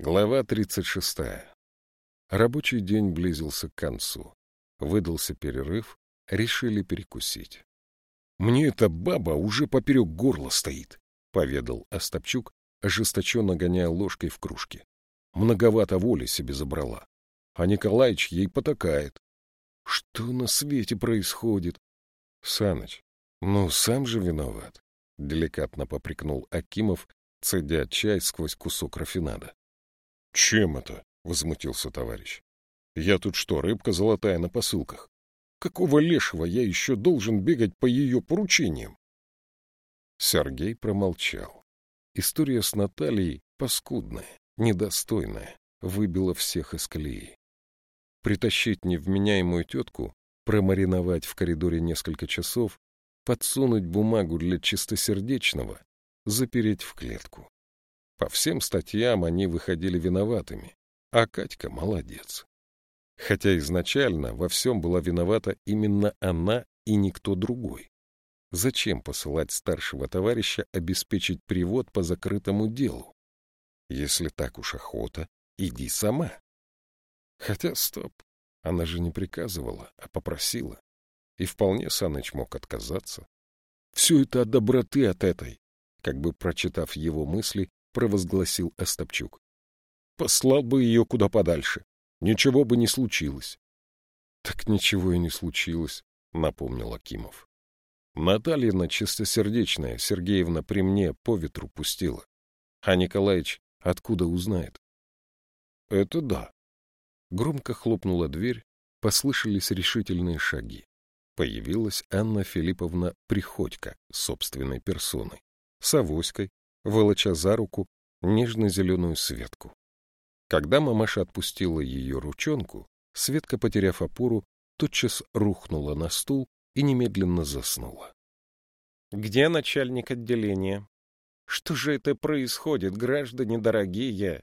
Глава 36. Рабочий день близился к концу. Выдался перерыв, решили перекусить. — Мне эта баба уже поперек горла стоит, — поведал Остапчук, ожесточенно гоняя ложкой в кружке. Многовато воли себе забрала. А Николаич ей потакает. Что на свете происходит? — Саныч, ну сам же виноват, — деликатно попрекнул Акимов, цедя чай сквозь кусок рафинада. — Чем это? — возмутился товарищ. — Я тут что, рыбка золотая на посылках? Какого лешего я еще должен бегать по ее поручениям? Сергей промолчал. История с Натальей паскудная, недостойная, выбила всех из колеи. Притащить невменяемую тетку, промариновать в коридоре несколько часов, подсунуть бумагу для чистосердечного, запереть в клетку. По всем статьям они выходили виноватыми, а Катька молодец. Хотя изначально во всем была виновата именно она и никто другой. Зачем посылать старшего товарища обеспечить привод по закрытому делу? Если так уж охота, иди сама. Хотя, стоп, она же не приказывала, а попросила. И вполне Саныч мог отказаться. Все это от доброты от этой. Как бы прочитав его мысли, провозгласил Остапчук. Послал бы ее куда подальше. Ничего бы не случилось. — Так ничего и не случилось, — напомнил Акимов. Натальина чистосердечная Сергеевна при мне по ветру пустила. А Николаич откуда узнает? — Это да. Громко хлопнула дверь, послышались решительные шаги. Появилась Анна Филипповна Приходько собственной персоной, с авоськой, волоча за руку нежно-зеленую Светку. Когда мамаша отпустила ее ручонку, Светка, потеряв опору, тотчас рухнула на стул и немедленно заснула. — Где начальник отделения? Что же это происходит, граждане дорогие?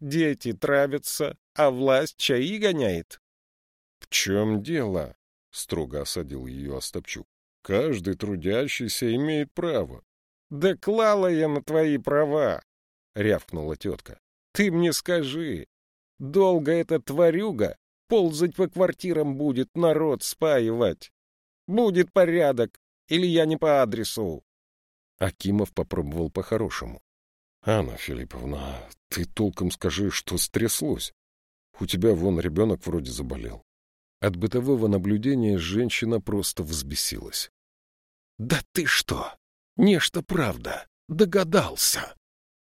Дети травятся, а власть чаи гоняет. — В чем дело? — строго осадил ее Остапчук. — Каждый трудящийся имеет право. Да клала я на твои права, — рявкнула тетка. — Ты мне скажи, долго эта тварюга ползать по квартирам будет, народ спаивать? Будет порядок, или я не по адресу? Акимов попробовал по-хорошему. — Анна Филипповна, ты толком скажи, что стряслось. У тебя вон ребенок вроде заболел. От бытового наблюдения женщина просто взбесилась. — Да ты что? Нечто правда. Догадался.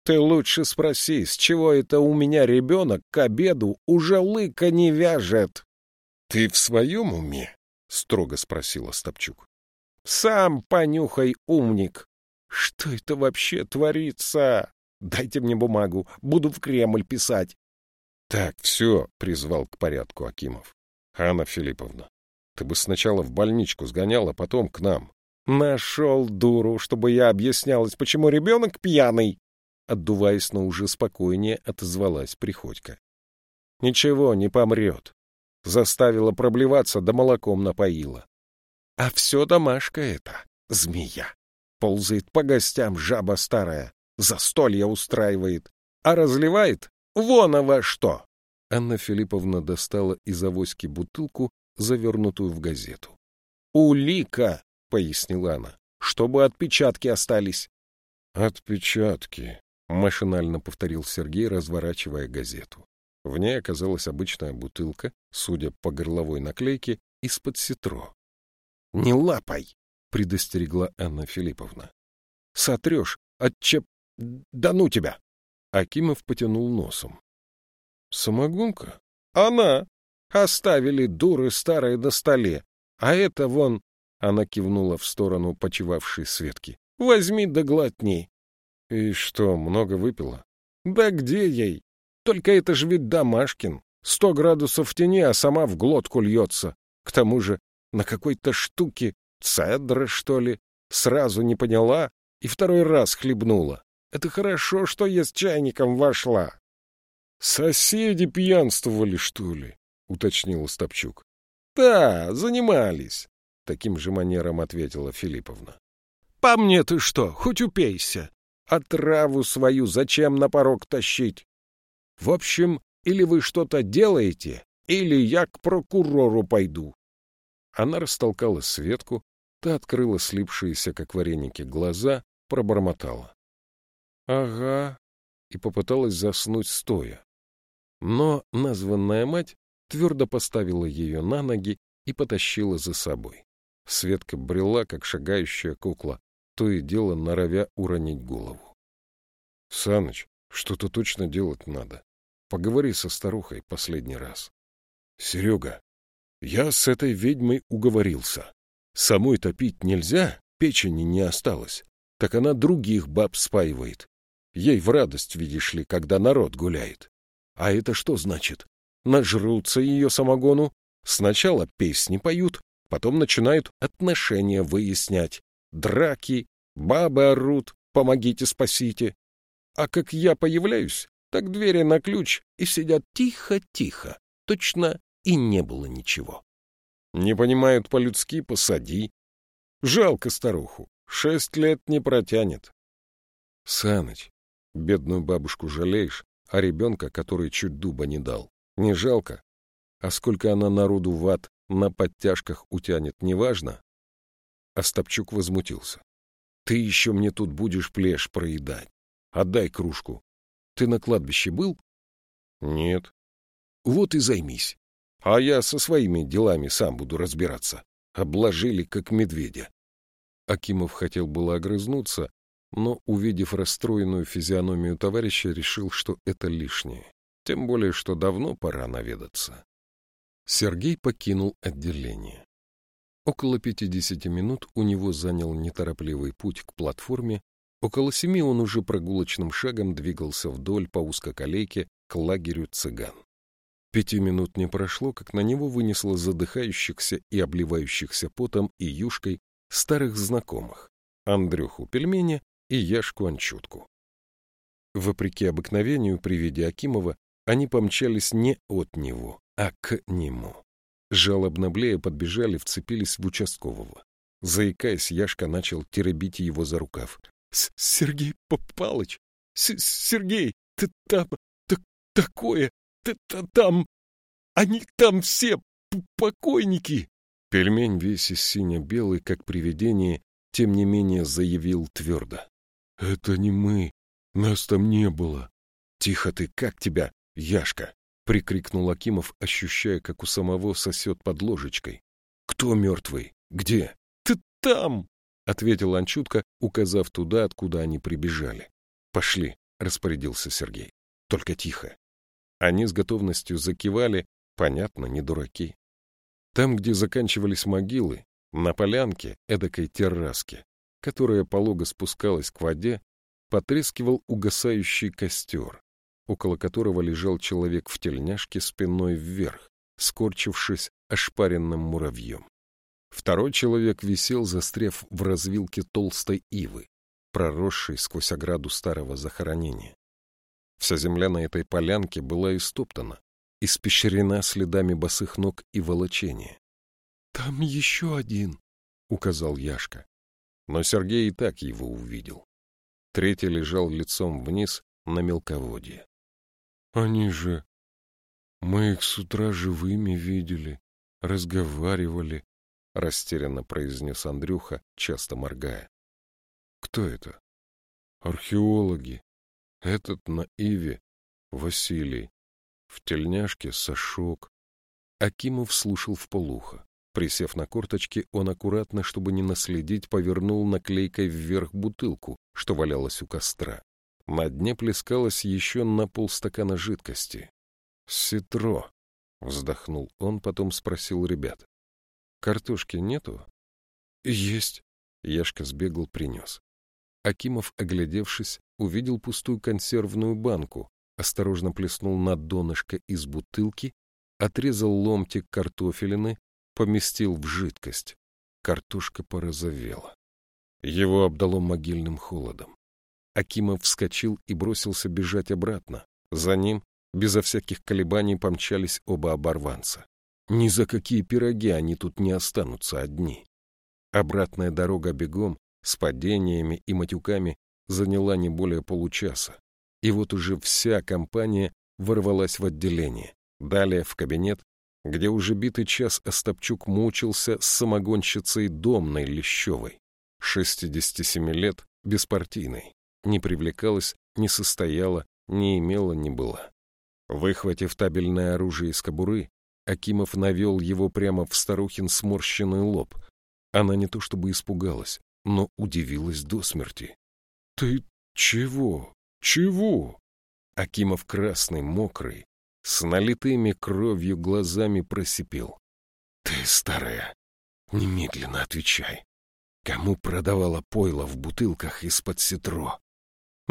Ты лучше спроси, с чего это у меня ребенок к обеду уже лыка не вяжет? — Ты в своем уме? — строго спросила Стопчук. — Сам понюхай, умник. Что это вообще творится? Дайте мне бумагу, буду в Кремль писать. — Так, все, — призвал к порядку Акимов. — Анна Филипповна, ты бы сначала в больничку сгоняла, потом к нам. Нашел дуру, чтобы я объяснялась, почему ребенок пьяный. Отдуваясь, но уже спокойнее, отозвалась Приходько. Ничего, не помрет. Заставила проблеваться, да молоком напоила. А все домашка это, змея. Ползает по гостям жаба старая, застолье устраивает, а разливает вон во что. Анна Филипповна достала из авоськи бутылку, завернутую в газету. «Улика!» — пояснила она, — чтобы отпечатки остались. — Отпечатки, — машинально повторил Сергей, разворачивая газету. В ней оказалась обычная бутылка, судя по горловой наклейке, из-под ситро. — Не лапай! — предостерегла Анна Филипповна. — Сотрешь, отчеп... Да ну тебя! Акимов потянул носом. — Самогонка? — Она! Оставили дуры старые на столе, а это вон она кивнула в сторону почевавшей Светки. «Возьми да глотни». «И что, много выпила?» «Да где ей? Только это ж ведь Домашкин. Сто градусов в тени, а сама в глотку льется. К тому же на какой-то штуке цедра, что ли, сразу не поняла и второй раз хлебнула. Это хорошо, что я с чайником вошла». «Соседи пьянствовали, что ли?» — уточнил Стопчук. «Да, занимались. — таким же манером ответила Филипповна. — По мне ты что, хоть упейся. А траву свою зачем на порог тащить? В общем, или вы что-то делаете, или я к прокурору пойду. Она растолкала Светку, та открыла слипшиеся, как вареники, глаза, пробормотала. — Ага, и попыталась заснуть стоя. Но названная мать твердо поставила ее на ноги и потащила за собой. Светка брела, как шагающая кукла, то и дело норовя уронить голову. — Саныч, что-то точно делать надо. Поговори со старухой последний раз. — Серега, я с этой ведьмой уговорился. Самой топить нельзя, печени не осталось. Так она других баб спаивает. Ей в радость, видишь ли, когда народ гуляет. А это что значит? Нажрутся ее самогону, сначала песни поют, потом начинают отношения выяснять. Драки, бабы орут, помогите, спасите. А как я появляюсь, так двери на ключ и сидят тихо-тихо. Точно и не было ничего. Не понимают по-людски, посади. Жалко старуху, шесть лет не протянет. Саныч, бедную бабушку жалеешь, а ребенка, который чуть дуба не дал, не жалко? А сколько она народу в ад на подтяжках утянет, неважно? Остапчук возмутился. Ты еще мне тут будешь плешь проедать. Отдай кружку. Ты на кладбище был? Нет. Вот и займись. А я со своими делами сам буду разбираться. Обложили, как медведя. Акимов хотел было огрызнуться, но, увидев расстроенную физиономию товарища, решил, что это лишнее. Тем более, что давно пора наведаться. Сергей покинул отделение. Около пятидесяти минут у него занял неторопливый путь к платформе, около семи он уже прогулочным шагом двигался вдоль по узкоколейке к лагерю цыган. Пяти минут не прошло, как на него вынесло задыхающихся и обливающихся потом и юшкой старых знакомых — Андрюху Пельменя и Яшку Анчутку. Вопреки обыкновению при виде Акимова, они помчались не от него, а к нему. Жалобно блея подбежали, вцепились в участкового. Заикаясь, Яшка начал теребить его за рукав. — Сергей Палыч! Сергей! Ты там... такое! Ты там... Они там все покойники! Пельмень весь из сине-белый, как привидение, тем не менее заявил твердо. — Это не мы. Нас там не было. — Тихо ты, как тебя, Яшка? — прикрикнул Акимов, ощущая, как у самого сосет под ложечкой. — Кто мертвый? Где? — Ты там! — ответил Анчутка, указав туда, откуда они прибежали. — Пошли, — распорядился Сергей. — Только тихо. Они с готовностью закивали, понятно, не дураки. Там, где заканчивались могилы, на полянке, эдакой терраске, которая полого спускалась к воде, потрескивал угасающий костер, около которого лежал человек в тельняшке спиной вверх, скорчившись ошпаренным муравьем. Второй человек висел, застряв в развилке толстой ивы, проросшей сквозь ограду старого захоронения. Вся земля на этой полянке была истоптана, испещрена следами босых ног и волочения. — Там еще один, — указал Яшка. Но Сергей и так его увидел. Третий лежал лицом вниз на мелководье. Они же... Мы их с утра живыми видели, разговаривали, — растерянно произнес Андрюха, часто моргая. — Кто это? — Археологи. Этот на Иве — Василий. В тельняшке — Сашок. Акимов слушал в полухо. Присев на корточки, он аккуратно, чтобы не наследить, повернул наклейкой вверх бутылку, что валялась у костра. На дне плескалось еще на полстакана жидкости. «Ситро», — вздохнул он, потом спросил ребят. «Картошки нету?» «Есть», — Яшка сбегал, принес. Акимов, оглядевшись, увидел пустую консервную банку, осторожно плеснул на донышко из бутылки, отрезал ломтик картофелины, поместил в жидкость. Картошка порозовела. Его обдало могильным холодом. Акимов вскочил и бросился бежать обратно. За ним, безо всяких колебаний, помчались оба оборванца. Ни за какие пироги они тут не останутся одни. Обратная дорога бегом, с падениями и матюками, заняла не более получаса. И вот уже вся компания ворвалась в отделение, далее в кабинет, где уже битый час Остапчук мучился с самогонщицей Домной Лещевой, 67 лет, беспартийной, не привлекалась, не состояла, не имела, не была. Выхватив табельное оружие из кобуры, Акимов навел его прямо в старухин сморщенный лоб. Она не то чтобы испугалась, но удивилась до смерти. — Ты чего? Чего? Акимов красный, мокрый, с налитыми кровью глазами просипел. — Ты, старая, немедленно отвечай. Кому продавала пойло в бутылках из-под ситро? —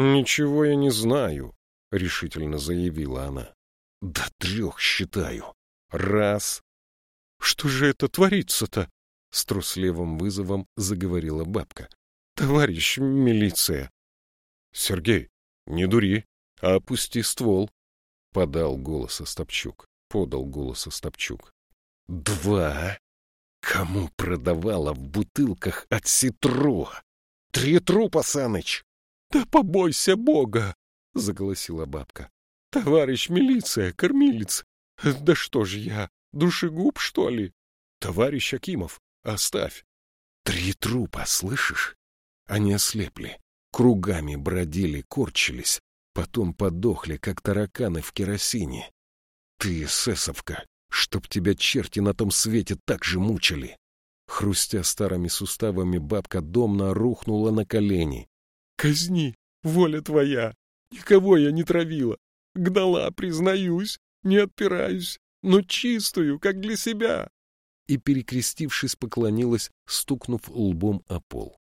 Ничего я не знаю, — решительно заявила она. — До трех считаю. Раз. — Что же это творится-то? — с трусливым вызовом заговорила бабка. — Товарищ милиция! — Сергей, не дури, а опусти ствол, — подал голос Остапчук. Подал голос Остапчук. — Два. Кому продавала в бутылках от ситро? Три трупа, Саныч! — Да побойся Бога! — заголосила бабка. — Товарищ милиция, кормилец! Да что ж я, душегуб, что ли? Товарищ Акимов, оставь! Три трупа, слышишь? Они ослепли, кругами бродили, корчились, потом подохли, как тараканы в керосине. Ты, эсэсовка, чтоб тебя черти на том свете так же мучили. Хрустя старыми суставами, бабка домно рухнула на колени. — Казни, воля твоя! Никого я не травила. Гнала, признаюсь, не отпираюсь, но чистую, как для себя. И, перекрестившись, поклонилась, стукнув лбом о пол.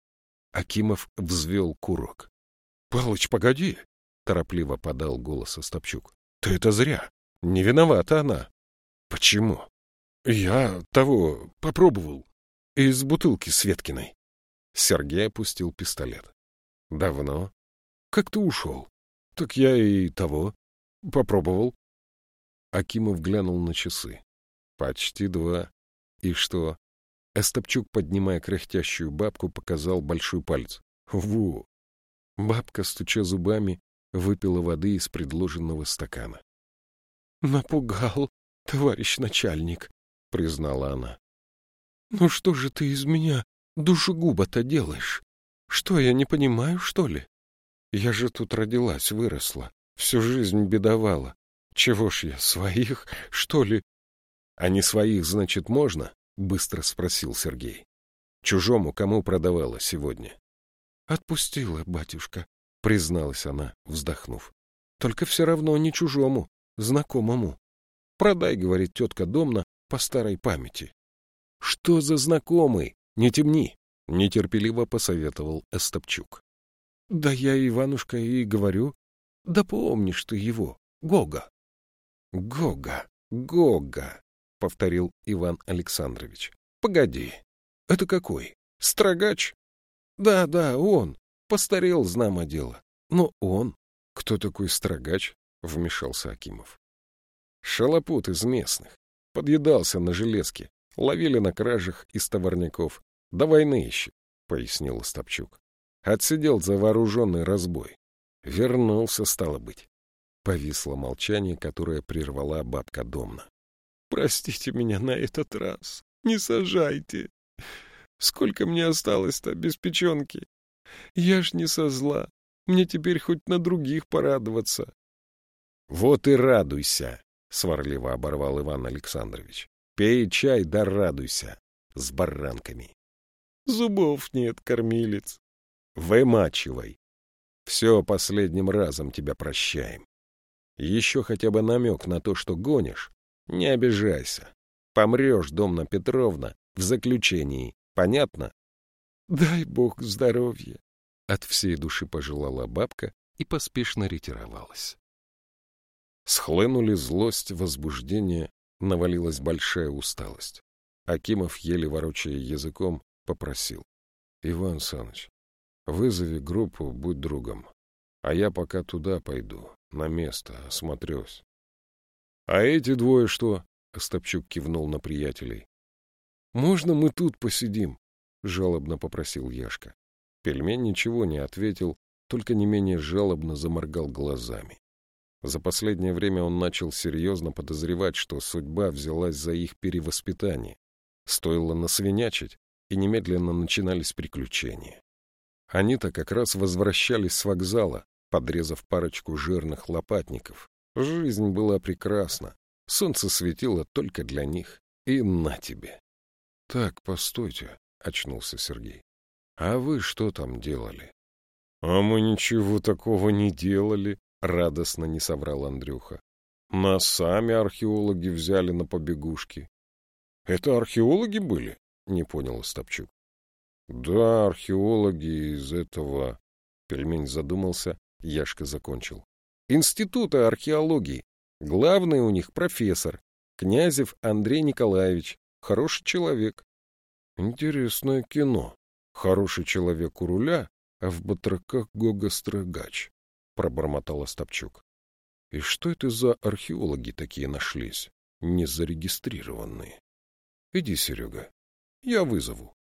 Акимов взвел курок. — Палыч, погоди! — торопливо подал голос Остапчук. — Ты это зря. Не виновата она. — Почему? — Я того попробовал. Из бутылки Светкиной. Сергей опустил пистолет. — Давно? — Как ты ушел? — Так я и того. Попробовал. Акимов глянул на часы. — Почти два. И что? Остапчук, поднимая кряхтящую бабку, показал большой палец. — Ву! Бабка, стуча зубами, выпила воды из предложенного стакана. — Напугал, товарищ начальник, — признала она. — Ну что же ты из меня душегуба-то делаешь? Что, я не понимаю, что ли? Я же тут родилась, выросла, всю жизнь бедовала. Чего ж я, своих, что ли? — А не своих, значит, можно? — быстро спросил Сергей. — Чужому кому продавала сегодня? — Отпустила, батюшка, — призналась она, вздохнув. — Только все равно не чужому, знакомому. Продай, — говорит тетка Домна, — по старой памяти. — Что за знакомый? Не темни, — нетерпеливо посоветовал Остапчук. — Да я, Иванушка, и говорю. Да помнишь ты его, Гога. — Гога, Гога, — повторил Иван Александрович. — Погоди, это какой? Строгач? Да, да, он. Постарел, знамо дело. Но он. Кто такой строгач? Вмешался Акимов. Шалопут из местных. Подъедался на железке. Ловили на кражах из товарников. До войны еще, пояснил Остапчук. Отсидел за вооруженный разбой. Вернулся, стало быть. Повисло молчание, которое прервала бабка Домна. — Простите меня на этот раз. Не сажайте. Сколько мне осталось-то без печенки? Я ж не со зла. Мне теперь хоть на других порадоваться. — Вот и радуйся, — сварливо оборвал Иван Александрович. — Пей чай да радуйся. С баранками. — Зубов нет, кормилец. — Вымачивай. Все последним разом тебя прощаем. Еще хотя бы намек на то, что гонишь, не обижайся. Помрешь, Домна Петровна, в заключении, Понятно? — Дай бог здоровья! — от всей души пожелала бабка и поспешно ретировалась. Схлынули злость, возбуждение, навалилась большая усталость. Акимов, еле ворочая языком, попросил. — Иван Саныч, вызови группу, будь другом. А я пока туда пойду, на место, осмотрюсь. — А эти двое что? — Остапчук кивнул на приятелей. Можно мы тут посидим? — жалобно попросил Яшка. Пельмень ничего не ответил, только не менее жалобно заморгал глазами. За последнее время он начал серьезно подозревать, что судьба взялась за их перевоспитание. Стоило насвинячить, и немедленно начинались приключения. Они-то как раз возвращались с вокзала, подрезав парочку жирных лопатников. Жизнь была прекрасна, солнце светило только для них. И на тебе. — Так, постойте, — очнулся Сергей. — А вы что там делали? — А мы ничего такого не делали, — радостно не соврал Андрюха. — Нас сами археологи взяли на побегушки. — Это археологи были? — не понял Остапчук. — Да, археологи из этого... Пельмень задумался, Яшка закончил. — Института археологии. Главный у них профессор. Князев Андрей Николаевич. Хороший человек. Интересное кино. Хороший человек у руля, а в батраках Гога Строгач, — пробормотал Остапчук. И что это за археологи такие нашлись, незарегистрированные? Иди, Серега, я вызову.